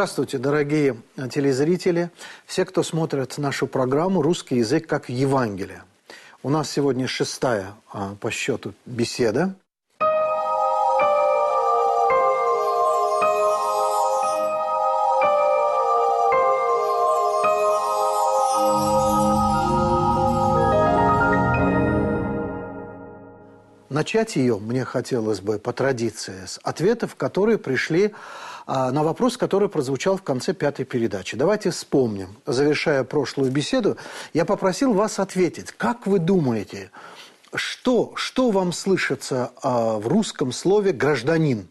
Здравствуйте, дорогие телезрители, все, кто смотрит нашу программу «Русский язык как Евангелие». У нас сегодня шестая а, по счету беседа. Начать ее мне хотелось бы по традиции с ответов, которые пришли на вопрос, который прозвучал в конце пятой передачи. Давайте вспомним. Завершая прошлую беседу, я попросил вас ответить. Как вы думаете, что, что вам слышится а, в русском слове «гражданин»?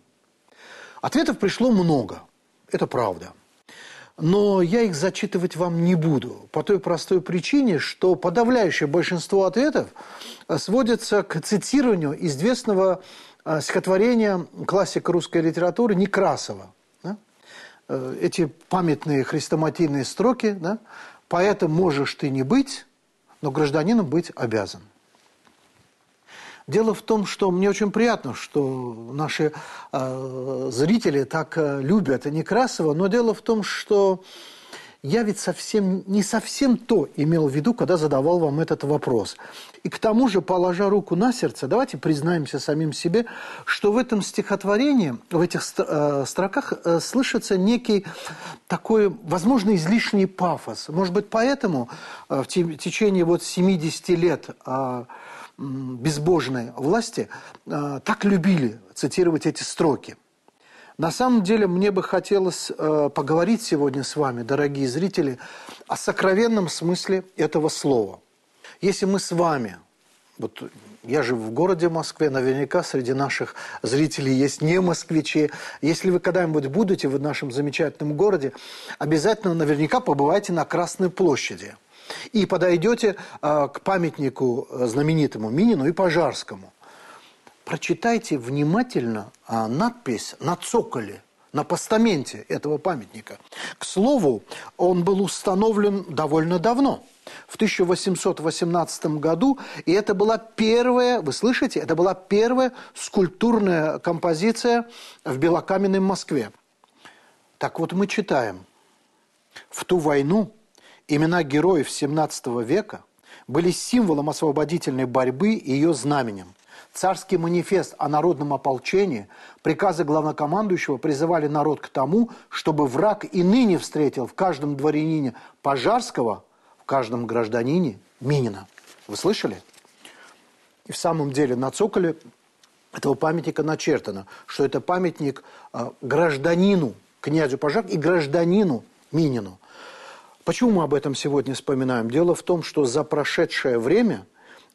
Ответов пришло много. Это правда. Но я их зачитывать вам не буду. По той простой причине, что подавляющее большинство ответов сводится к цитированию известного а, стихотворения классика русской литературы Некрасова – эти памятные хрестоматийные строки, да, поэтом можешь ты не быть, но гражданином быть обязан. Дело в том, что мне очень приятно, что наши э, зрители так э, любят Некрасова, но дело в том, что я ведь совсем не совсем то имел в виду, когда задавал вам этот вопрос. И к тому же, положа руку на сердце, давайте признаемся самим себе, что в этом стихотворении, в этих э, строках э, слышится некий такой, возможно, излишний пафос. Может быть, поэтому э, в течение вот 70 лет безбожной власти так любили цитировать эти строки – на самом деле мне бы хотелось э, поговорить сегодня с вами, дорогие зрители, о сокровенном смысле этого слова. Если мы с вами, вот я живу в городе Москве, наверняка среди наших зрителей есть не москвичи. Если вы когда-нибудь будете в нашем замечательном городе, обязательно наверняка побывайте на Красной площади. И подойдете э, к памятнику э, знаменитому Минину и Пожарскому прочитайте внимательно а, надпись на цоколе, на постаменте этого памятника. К слову, он был установлен довольно давно, в 1818 году, и это была первая, вы слышите, это была первая скульптурная композиция в белокаменной Москве. Так вот мы читаем, в ту войну имена героев XVII века были символом освободительной борьбы и ее знаменем. Царский манифест о народном ополчении, приказы главнокомандующего призывали народ к тому, чтобы враг и ныне встретил в каждом дворянине Пожарского, в каждом гражданине Минина. Вы слышали? И в самом деле на цоколе этого памятника начертано, что это памятник э, гражданину, князю Пожар и гражданину Минину. Почему мы об этом сегодня вспоминаем? Дело в том, что за прошедшее время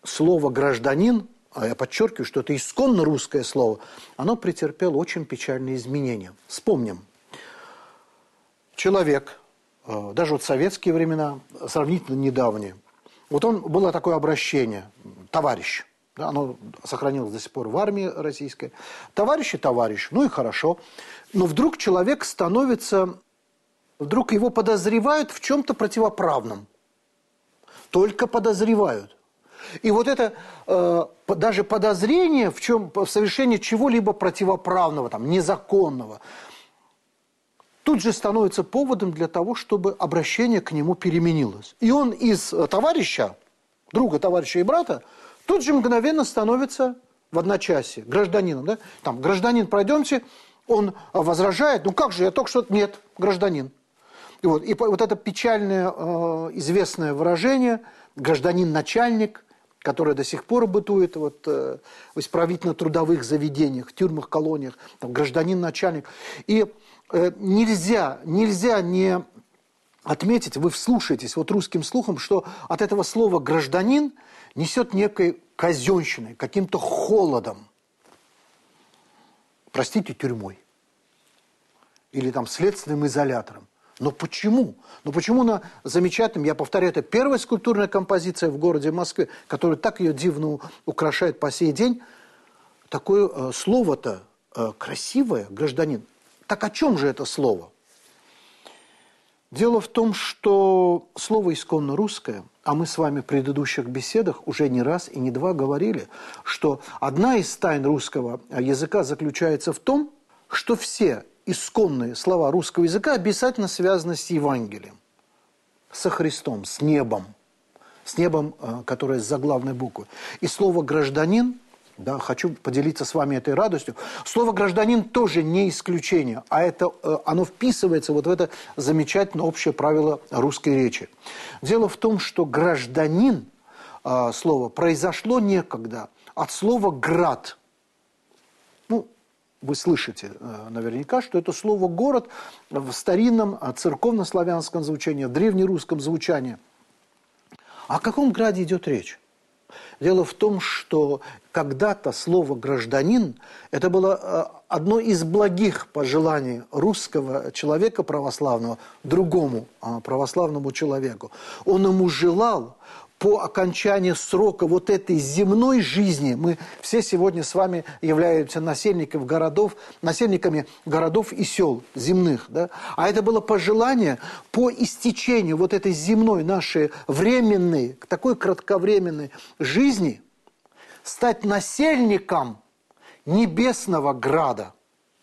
слово «гражданин» а я подчеркиваю, что это исконно русское слово, оно претерпело очень печальные изменения. Вспомним. Человек, э, даже вот советские времена, сравнительно недавние, вот он, было такое обращение, товарищ, да, оно сохранилось до сих пор в армии российской. Товарищ и товарищ, ну и хорошо. Но вдруг человек становится, вдруг его подозревают в чем-то противоправном. Только подозревают. И вот это э, даже подозрение в, чем, в совершении чего-либо противоправного, там, незаконного, тут же становится поводом для того, чтобы обращение к нему переменилось. И он из э, товарища, друга, товарища и брата, тут же мгновенно становится в одночасье гражданином. Да? Там, гражданин, пройдемте, он возражает, ну как же, я только что... Нет, гражданин. И вот, и вот это печальное э, известное выражение «гражданин-начальник», которая до сих пор бытует вот, э, в исправительно-трудовых заведениях, в тюрьмах, колониях, там, гражданин-начальник. И э, нельзя, нельзя не отметить, вы вслушаетесь вот русским слухом, что от этого слова «гражданин» несет некой казенщиной, каким-то холодом. Простите, тюрьмой. Или там следственным изолятором. Но почему? Но почему на замечательном, я повторяю, это первая скульптурная композиция в городе Москве, которая так ее дивно украшает по сей день, такое э, слово-то э, красивое, гражданин. Так о чем же это слово? Дело в том, что слово исконно русское, а мы с вами в предыдущих беседах уже не раз и не два говорили, что одна из тайн русского языка заключается в том, что все исконные слова русского языка обязательно связаны с Евангелием, со Христом, с небом, с небом, э, которое с заглавной буквы. И слово «гражданин» Да, хочу поделиться с вами этой радостью. Слово «гражданин» тоже не исключение, а это, э, оно вписывается вот в это замечательное общее правило русской речи. Дело в том, что «гражданин» э, слово произошло некогда от слова «град». Вы слышите э, наверняка, что это слово «город» в старинном церковно-славянском звучании, древнерусском звучании. О каком граде идет речь? Дело в том, что когда-то слово «гражданин» это было э, одно из благих пожеланий русского человека православного другому а, православному человеку. Он ему желал по окончании срока вот этой земной жизни, мы все сегодня с вами являемся насельниками городов, насельниками городов и сел земных, да? а это было пожелание по истечению вот этой земной нашей временной, такой кратковременной жизни стать насельником небесного града.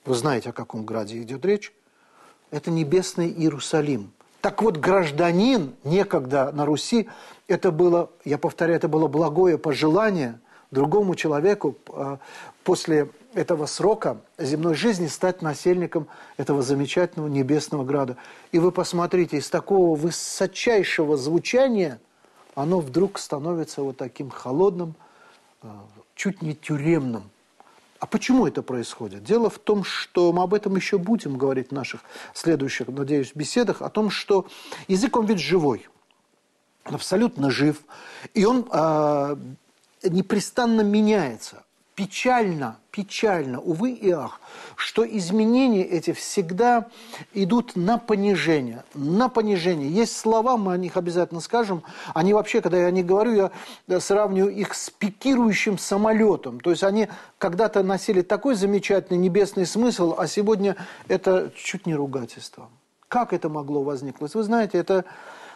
Вы знаете, о каком граде идет речь? Это небесный Иерусалим. Так вот, гражданин некогда на Руси это было, я повторяю, это было благое пожелание другому человеку а, после этого срока земной жизни стать насельником этого замечательного небесного града. И вы посмотрите, из такого высочайшего звучания оно вдруг становится вот таким холодным, а, чуть не тюремным. А почему это происходит? Дело в том, что мы об этом еще будем говорить в наших следующих, надеюсь, беседах, о том, что язык, он ведь живой – абсолютно жив, и он э, непрестанно меняется. Печально, печально, увы и ах, что изменения эти всегда идут на понижение, на понижение. Есть слова, мы о них обязательно скажем, они вообще, когда я о них говорю, я сравниваю их с пикирующим самолетом. То есть они когда-то носили такой замечательный небесный смысл, а сегодня это чуть не ругательство. Как это могло возникнуть? Вы знаете, это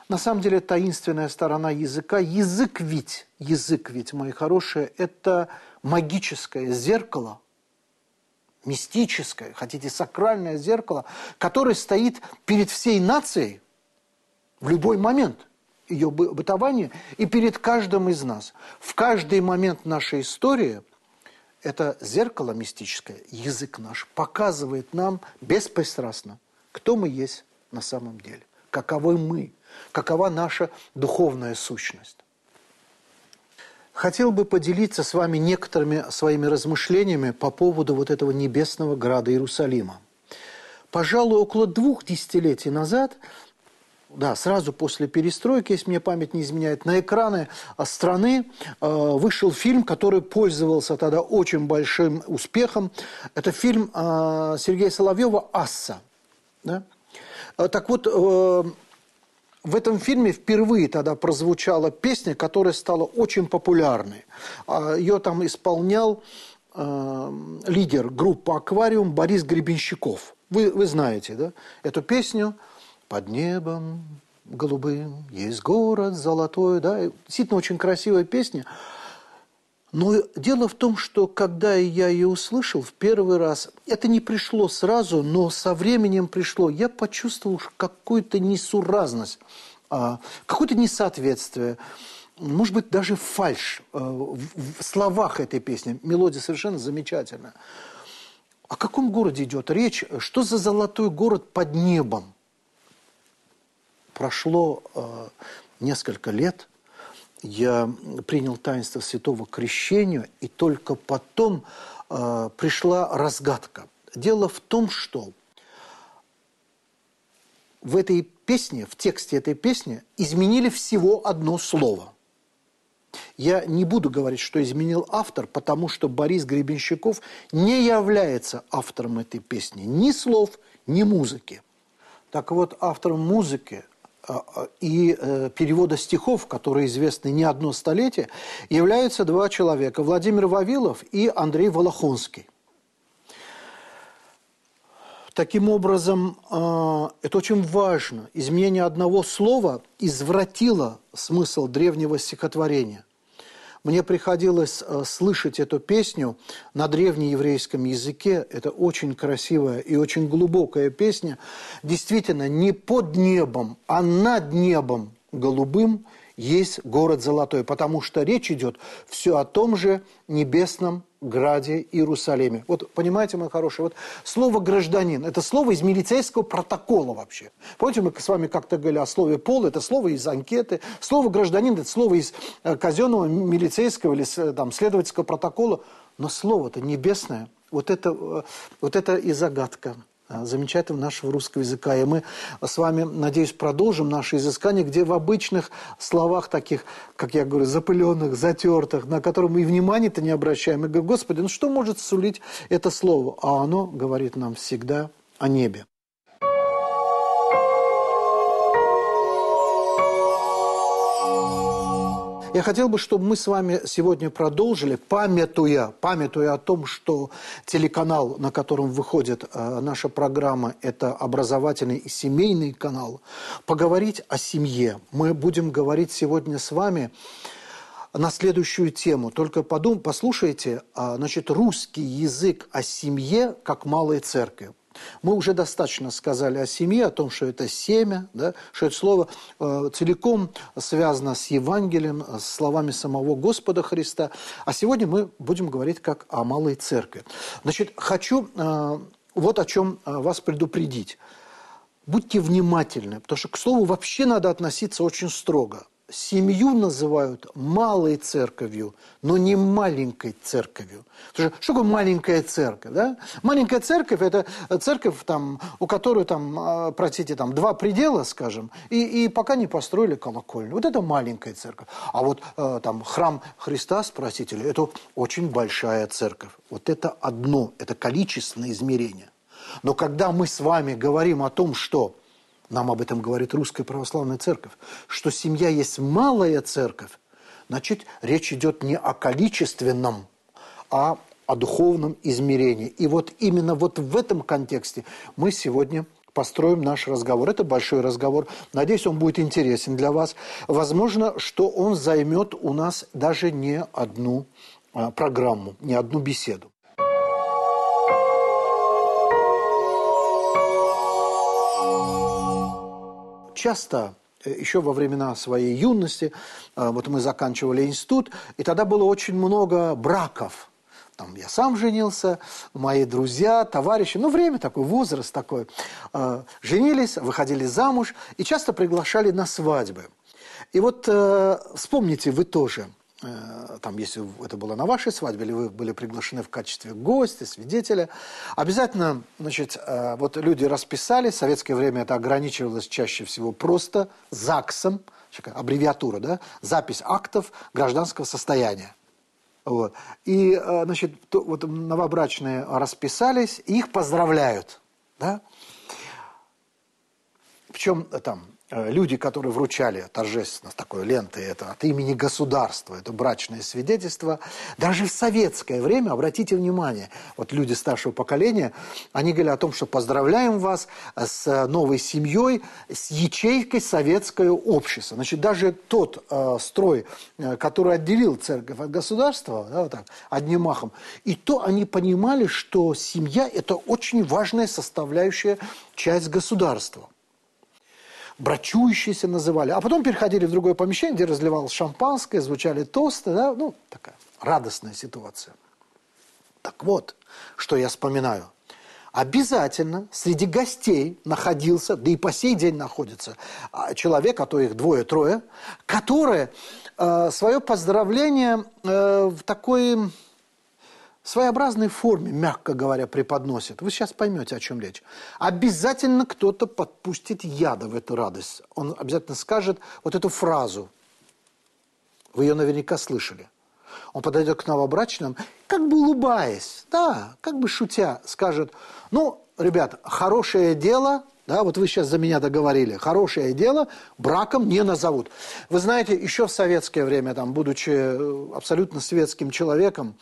на самом деле таинственная сторона языка. Язык ведь, язык ведь, мои хорошие, это магическое зеркало, мистическое, хотите, сакральное зеркало, которое стоит перед всей нацией в любой момент ее бытования и перед каждым из нас. В каждый момент нашей истории это зеркало мистическое, язык наш, показывает нам беспристрастно, кто мы есть на самом деле, каковы мы – какова наша духовная сущность. Хотел бы поделиться с вами некоторыми своими размышлениями по поводу вот этого небесного града Иерусалима. Пожалуй, около двух десятилетий назад, да, сразу после перестройки, если мне память не изменяет, на экраны страны э, вышел фильм, который пользовался тогда очень большим успехом. Это фильм э, Сергея Соловьева «Асса». Да? Э, так вот, в этом фильме впервые тогда прозвучала песня, которая стала очень популярной. А, Ее там исполнял э, лидер группы «Аквариум» Борис Гребенщиков. Вы, вы знаете, да? Эту песню «Под небом голубым есть город золотой». Да? Действительно очень красивая песня. Но дело в том, что когда я ее услышал в первый раз, это не пришло сразу, но со временем пришло. Я почувствовал какую-то несуразность, а, какое-то несоответствие, может быть, даже фальш а, в словах этой песни. Мелодия совершенно замечательная. О каком городе идет речь? Что за золотой город под небом? Прошло э, несколько лет – я принял таинство святого крещения, и только потом э, пришла разгадка. Дело в том, что в этой песне, в тексте этой песни изменили всего одно слово. Я не буду говорить, что изменил автор, потому что Борис Гребенщиков не является автором этой песни. Ни слов, ни музыки. Так вот, автором музыки и э, перевода стихов, которые известны не одно столетие, являются два человека – Владимир Вавилов и Андрей Волохонский. Таким образом, а, это очень важно. Изменение одного слова извратило смысл древнего стихотворения. Мне приходилось э, слышать эту песню на древнееврейском языке. Это очень красивая и очень глубокая песня. Действительно, не под небом, а над небом голубым есть город золотой, потому что речь идет все о том же небесном граде Иерусалиме. Вот понимаете, мой хороший, вот слово «гражданин» – это слово из милицейского протокола вообще. Помните, мы с вами как-то говорили о слове «пол», это слово из анкеты. Слово «гражданин» – это слово из э, казенного милицейского или там, следовательского протокола. Но слово-то небесное, вот это, э, вот это и загадка. А, замечательного нашего русского языка. И мы с вами, надеюсь, продолжим наше изыскание, где в обычных словах таких, как я говорю, запыленных, затертых, на которые мы и внимания-то не обращаем. И говорим, Господи, ну что может сулить это слово? А оно говорит нам всегда о небе. Я хотел бы, чтобы мы с вами сегодня продолжили, памятуя, памятуя о том, что телеканал, на котором выходит э, наша программа, это образовательный и семейный канал, поговорить о семье. Мы будем говорить сегодня с вами на следующую тему. Только подум, послушайте, а, значит, русский язык о семье как малой церкви. Мы уже достаточно сказали о семье, о том, что это семя, да, что это слово э, целиком связано с Евангелием, с словами самого Господа Христа. А сегодня мы будем говорить как о малой церкви. Значит, хочу э, вот о чем э, вас предупредить. Будьте внимательны, потому что к слову вообще надо относиться очень строго семью называют малой церковью, но не маленькой церковью. Что, что такое маленькая церковь? Да? Маленькая церковь – это церковь, там, у которой, там, а, простите, там, два предела, скажем, и, и пока не построили колокольню. Вот это маленькая церковь. А вот э, там, храм Христа, спросите, это очень большая церковь. Вот это одно, это количественное измерение. Но когда мы с вами говорим о том, что нам об этом говорит Русская Православная Церковь, что семья есть малая церковь, значит, речь идет не о количественном, а о духовном измерении. И вот именно вот в этом контексте мы сегодня построим наш разговор. Это большой разговор. Надеюсь, он будет интересен для вас. Возможно, что он займет у нас даже не одну а, программу, не одну беседу. Часто э, еще во времена своей юности, э, вот мы заканчивали институт, и тогда было очень много браков. Там я сам женился, мои друзья, товарищи, ну, время такое, возраст такой. Э, женились, выходили замуж и часто приглашали на свадьбы. И вот вспомните вы тоже – там, если это было на вашей свадьбе, или вы были приглашены в качестве гостя, свидетеля, обязательно, значит, э, вот люди расписали, в советское время это ограничивалось чаще всего просто ЗАГСом, аббревиатура, да, запись актов гражданского состояния. Вот. И, э, значит, то, вот новобрачные расписались, и их поздравляют, да. Причем там Э, люди, которые вручали торжественно такой ленты, это от имени государства, это брачное свидетельство, даже в советское время, обратите внимание, вот люди старшего поколения, они говорили о том, что поздравляем вас с новой семьей, с ячейкой советское общество. Значит, даже тот э, строй, э, который отделил церковь от государства, да, вот так, одним махом, и то они понимали, что семья – это очень важная составляющая часть государства брачующиеся называли. А потом переходили в другое помещение, где разливалось шампанское, звучали тосты. Да? Ну, такая радостная ситуация. Так вот, что я вспоминаю. Обязательно среди гостей находился, да и по сей день находится, а, человек, а то их двое-трое, которые э, свое поздравление э, в такой своеобразной форме, мягко говоря, преподносит. Вы сейчас поймете, о чем речь. Обязательно кто-то подпустит яда в эту радость. Он обязательно скажет вот эту фразу. Вы ее наверняка слышали. Он подойдет к новобрачным, как бы улыбаясь, да, как бы шутя, скажет, ну, ребят, хорошее дело, да, вот вы сейчас за меня договорили, хорошее дело браком не назовут. Вы знаете, еще в советское время, там, будучи э, абсолютно светским человеком,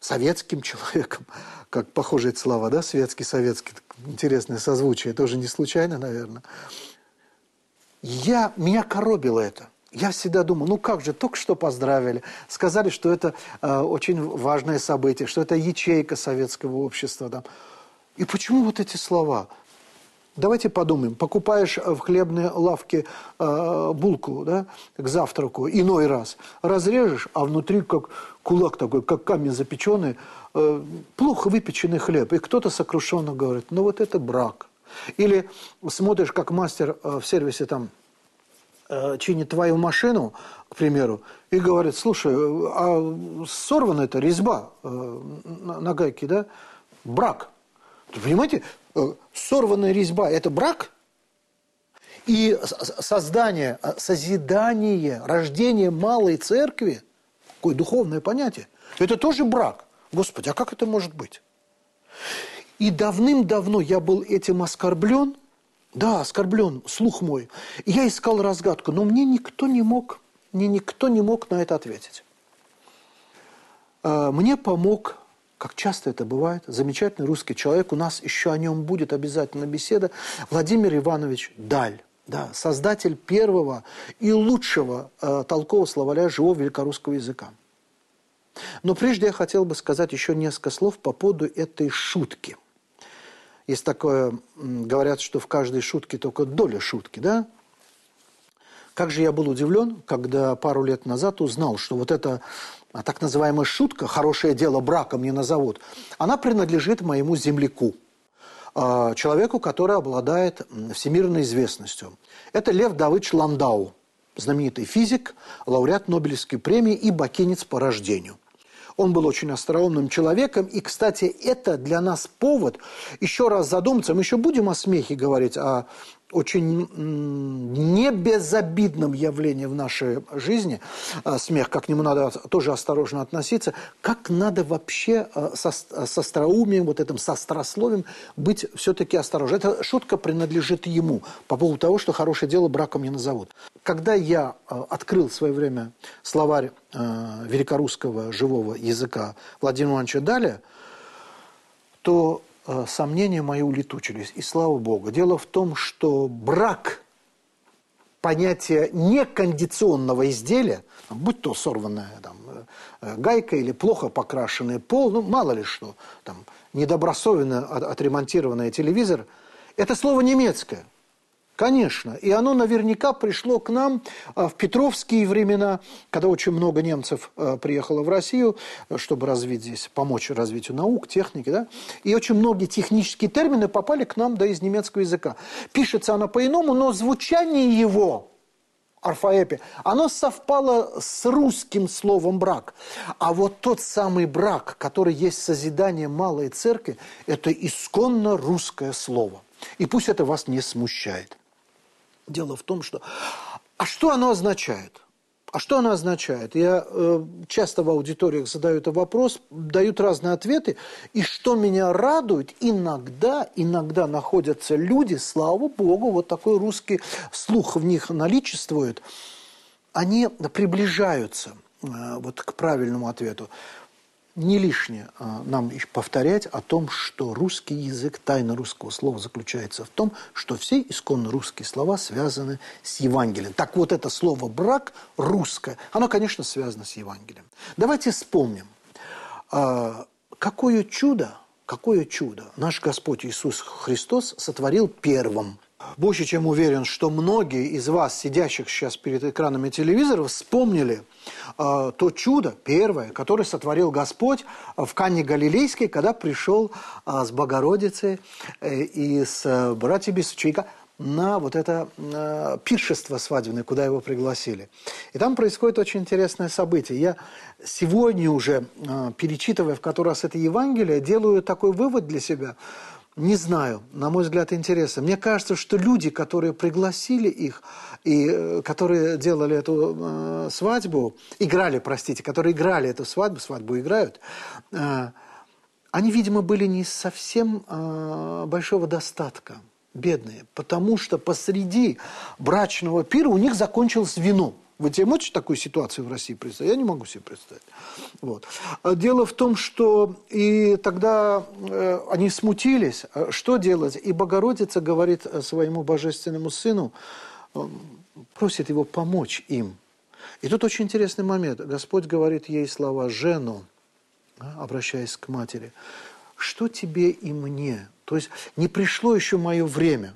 советским человеком, как похожие слова, да, светский, советский, интересное созвучие, тоже не случайно, наверное. Я, меня коробило это. я всегда думал, ну как же, только что поздравили, сказали, что это э, очень важное событие, что это ячейка советского общества. Там. И почему вот эти слова? Давайте подумаем. Покупаешь в хлебной лавке э, булку да, к завтраку, иной раз. Разрежешь, а внутри как кулак такой, как камень запеченный, э, плохо выпеченный хлеб. И кто-то сокрушенно говорит, ну вот это брак. Или смотришь, как мастер э, в сервисе там э, чинит твою машину, к примеру, и говорит, слушай, а сорвана эта резьба э, на, на гайке, да? Брак. Понимаете, Э, сорванная резьба – это брак? И создание, э, созидание, рождение малой церкви, какое духовное понятие, это тоже брак. Господи, а как это может быть? И давным-давно я был этим оскорблен, да, оскорблен, слух мой. Я искал разгадку, но мне никто не мог, мне никто не мог на это ответить. Э, мне помог как часто это бывает, замечательный русский человек, у нас еще о нем будет обязательно беседа, Владимир Иванович Даль, да, создатель первого и лучшего э, толкового словаря живого великорусского языка. Но прежде я хотел бы сказать еще несколько слов по поводу этой шутки. Есть такое, говорят, что в каждой шутке только доля шутки, да? Как же я был удивлен, когда пару лет назад узнал, что вот эта а так называемая шутка «хорошее дело браком не назовут», она принадлежит моему земляку, а, человеку, который обладает всемирной известностью. Это Лев Давыдович Ландау, знаменитый физик, лауреат Нобелевской премии и бакинец по рождению. Он был очень остроумным человеком, и, кстати, это для нас повод еще раз задуматься. Мы еще будем о смехе говорить, о очень не безобидном явлении в нашей жизни, а, смех, как к нему надо тоже осторожно относиться, как надо вообще а, со, со остроумием, вот этим со острословием быть все-таки осторожным. Эта шутка принадлежит ему по поводу того, что хорошее дело браком не назовут. Когда я а, открыл в свое время словарь великорусского живого языка Владимира Ивановича Даля, то Э, сомнения мои улетучились, и слава Богу. Дело в том, что брак понятие некондиционного изделия, будь то сорванная там, э, гайка или плохо покрашенный пол, ну мало ли что, там, недобросовенно отремонтированный телевизор, это слово немецкое – Конечно. И оно наверняка пришло к нам а, в петровские времена, когда очень много немцев а, приехало в Россию, чтобы развить здесь, помочь развитию наук, техники. Да? И очень многие технические термины попали к нам да, из немецкого языка. Пишется оно по-иному, но звучание его орфоэпе, оно совпало с русским словом «брак». А вот тот самый брак, который есть созидание малой церкви, это исконно русское слово. И пусть это вас не смущает. Дело в том, что... А что оно означает? А что оно означает? Я э, часто в аудиториях задаю этот вопрос, дают разные ответы. И что меня радует, иногда, иногда находятся люди, слава богу, вот такой русский слух в них наличествует, они приближаются э, вот к правильному ответу не лишнее а, нам повторять о том, что русский язык, тайна русского слова заключается в том, что все исконно русские слова связаны с Евангелием. Так вот это слово «брак» русское, оно, конечно, связано с Евангелием. Давайте вспомним, а, какое чудо, какое чудо наш Господь Иисус Христос сотворил первым – больше чем уверен, что многие из вас, сидящих сейчас перед экранами телевизоров, вспомнили э, то чудо первое, которое сотворил Господь в Канне Галилейской, когда пришел э, с Богородицей э, и с э, братьями с ученика на вот это э, пиршество свадебное, куда его пригласили. И там происходит очень интересное событие. Я сегодня уже, э, перечитывая в который раз это Евангелие, делаю такой вывод для себя – не знаю, на мой взгляд, интересно. Мне кажется, что люди, которые пригласили их, и э, которые делали эту э, свадьбу, играли, простите, которые играли эту свадьбу, свадьбу играют, э, они, видимо, были не совсем э, большого достатка, бедные, потому что посреди брачного пира у них закончилось вино – вы себе можете такую ситуацию в России представить? Я не могу себе представить. Вот. А дело в том, что и тогда э, они смутились, а что делать? И Богородица говорит своему божественному сыну, э, просит его помочь им И тут очень интересный момент. Господь говорит ей слова «жену», обращаясь к матери. «Что тебе и мне?» То есть не пришло еще мое время.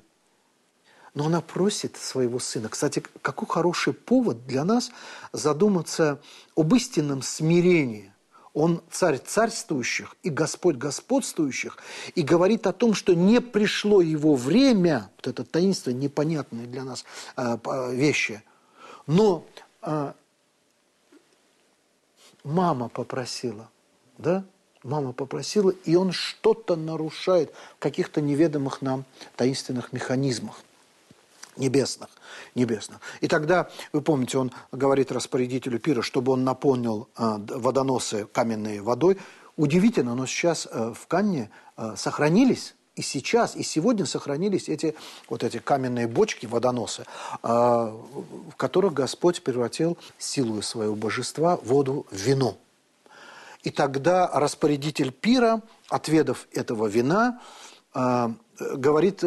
Но она просит своего сына. Кстати, какой хороший повод для нас задуматься об истинном смирении. Он царь царствующих и Господь господствующих, и говорит о том, что не пришло его время, вот это таинство, непонятные для нас э, вещи, но э, мама попросила, да, мама попросила, и он что-то нарушает в каких-то неведомых нам таинственных механизмах небесных, небесных. И тогда, вы помните, он говорит распорядителю пира, чтобы он наполнил э, водоносы каменной водой. Удивительно, но сейчас э, в Канне э, сохранились и сейчас, и сегодня сохранились эти вот эти каменные бочки, водоносы, в которых Господь превратил силу своего божества воду в вино. И тогда распорядитель пира, отведав этого вина, говорит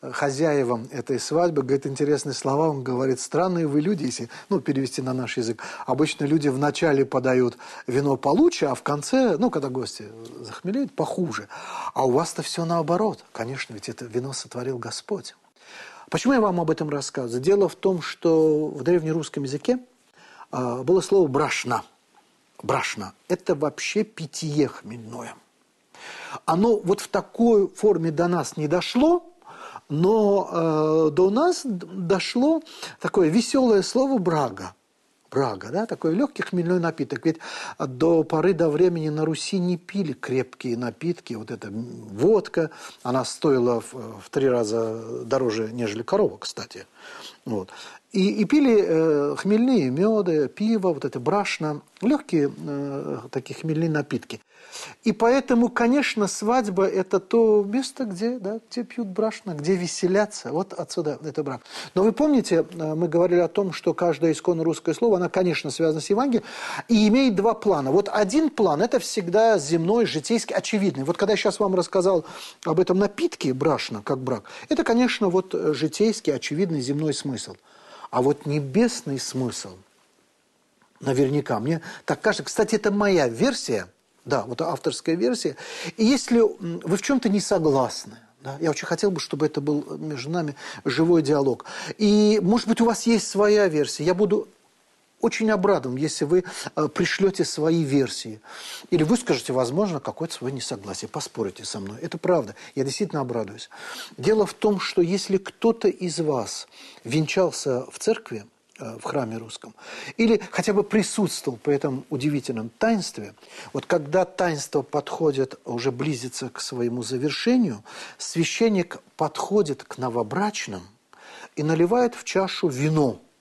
хозяевам этой свадьбы, говорит интересные слова, он говорит, странные вы люди, если ну, перевести на наш язык. Обычно люди вначале подают вино получше, а в конце, ну, когда гости захмелеют, похуже. А у вас-то все наоборот. Конечно, ведь это вино сотворил Господь. Почему я вам об этом рассказываю? Дело в том, что в древнерусском языке а, было слово «брашна». Брашна – это вообще питье хмельное. Оно вот в такой форме до нас не дошло, но э, до нас дошло такое веселое слово «брага». Брага, да, такой легкий хмельной напиток. Ведь до поры до времени на Руси не пили крепкие напитки. Вот эта водка, она стоила в, в три раза дороже, нежели корова, кстати. Вот. И, и пили э, хмельные меды, пиво, вот это брашно, легкие э, такие хмельные напитки. И поэтому, конечно, свадьба – это то место, где, да, где пьют брашно, где веселятся. Вот отсюда это брак. Но вы помните, э, мы говорили о том, что каждое исконно русское слово, оно, конечно, связано с Евангелием, и имеет два плана. Вот один план – это всегда земной, житейский, очевидный. Вот когда я сейчас вам рассказал об этом напитке брашно, как брак, это, конечно, вот э, житейский, очевидный земной смысл – а вот небесный смысл, наверняка, мне так кажется, кстати, это моя версия, да, вот авторская версия. И если вы в чем-то не согласны, да, я очень хотел бы, чтобы это был между нами живой диалог. И, может быть, у вас есть своя версия. Я буду очень обрадован, если вы э, пришлете свои версии. Или выскажете, возможно, какое-то свое несогласие, поспорите со мной. Это правда. Я действительно обрадуюсь. Дело в том, что если кто-то из вас венчался в церкви, э, в храме русском, или хотя бы присутствовал при этом удивительном таинстве, вот когда таинство подходит, уже близится к своему завершению, священник подходит к новобрачным и наливает в чашу вино –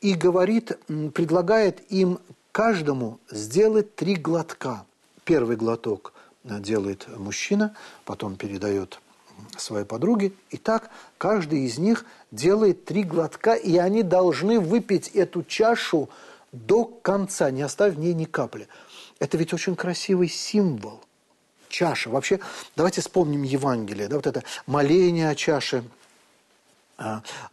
и говорит, предлагает им каждому сделать три глотка. Первый глоток э, делает мужчина, потом передает своей подруге. И так каждый из них делает три глотка, и они должны выпить эту чашу до конца, не оставив в ней ни капли. Это ведь очень красивый символ. Чаша. Вообще, давайте вспомним Евангелие. Да, вот это моление о чаше –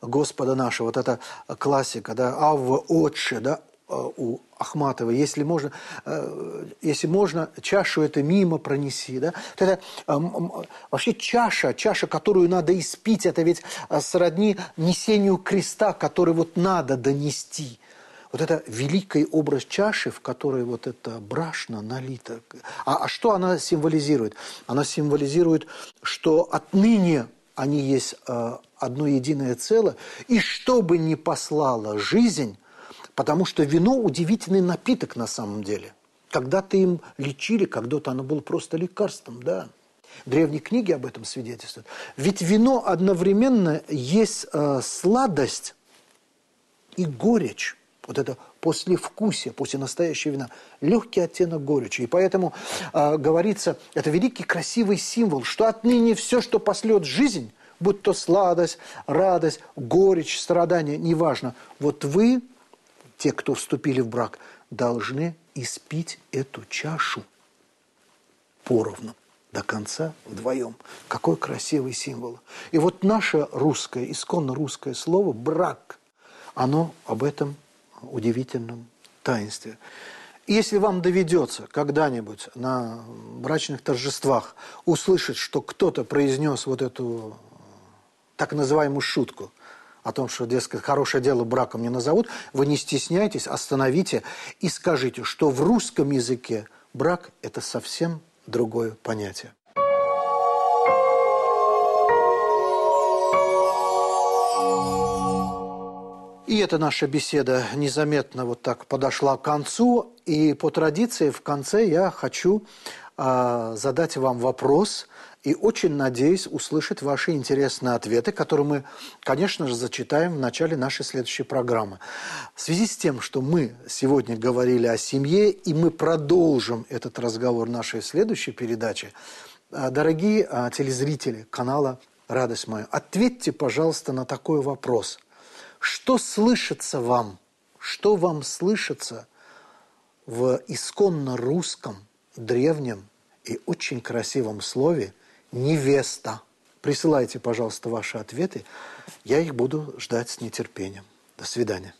Господа нашего, вот эта классика, да, Авва Отче, да, а, у Ахматова, если можно, э, если можно, чашу это мимо пронеси, да, это вообще чаша, чаша, которую надо испить, это ведь сродни несению креста, который вот надо донести. Вот это великий образ чаши, в которой вот это брашно налито. А, а что она символизирует? Она символизирует, что отныне они есть э, одно единое целое, и что бы ни послала жизнь, потому что вино – удивительный напиток на самом деле. Когда-то им лечили, когда-то оно было просто лекарством, да. Древние книги об этом свидетельствуют. Ведь вино одновременно есть э, сладость и горечь. Вот это послевкусие, после настоящего вина. Легкий оттенок горечи. И поэтому э, говорится, это великий красивый символ, что отныне все, что послет жизнь, будь то сладость, радость, горечь, страдания, неважно. Вот вы, те, кто вступили в брак, должны испить эту чашу поровну до конца вдвоем. Какой красивый символ. И вот наше русское, исконно русское слово «брак» оно об этом удивительном таинстве. Если вам доведется когда-нибудь на брачных торжествах услышать, что кто-то произнес вот эту так называемую шутку о том, что, дескать, хорошее дело браком не назовут, вы не стесняйтесь, остановите и скажите, что в русском языке брак – это совсем другое понятие. И эта наша беседа незаметно вот так подошла к концу. И по традиции в конце я хочу э, задать вам вопрос и очень надеюсь услышать ваши интересные ответы, которые мы, конечно же, зачитаем в начале нашей следующей программы. В связи с тем, что мы сегодня говорили о семье, и мы продолжим этот разговор в нашей следующей передаче, э, дорогие э, телезрители канала «Радость моя», ответьте, пожалуйста, на такой вопрос – что слышится вам? Что вам слышится в исконно русском, древнем и очень красивом слове «невеста»? Присылайте, пожалуйста, ваши ответы. Я их буду ждать с нетерпением. До свидания.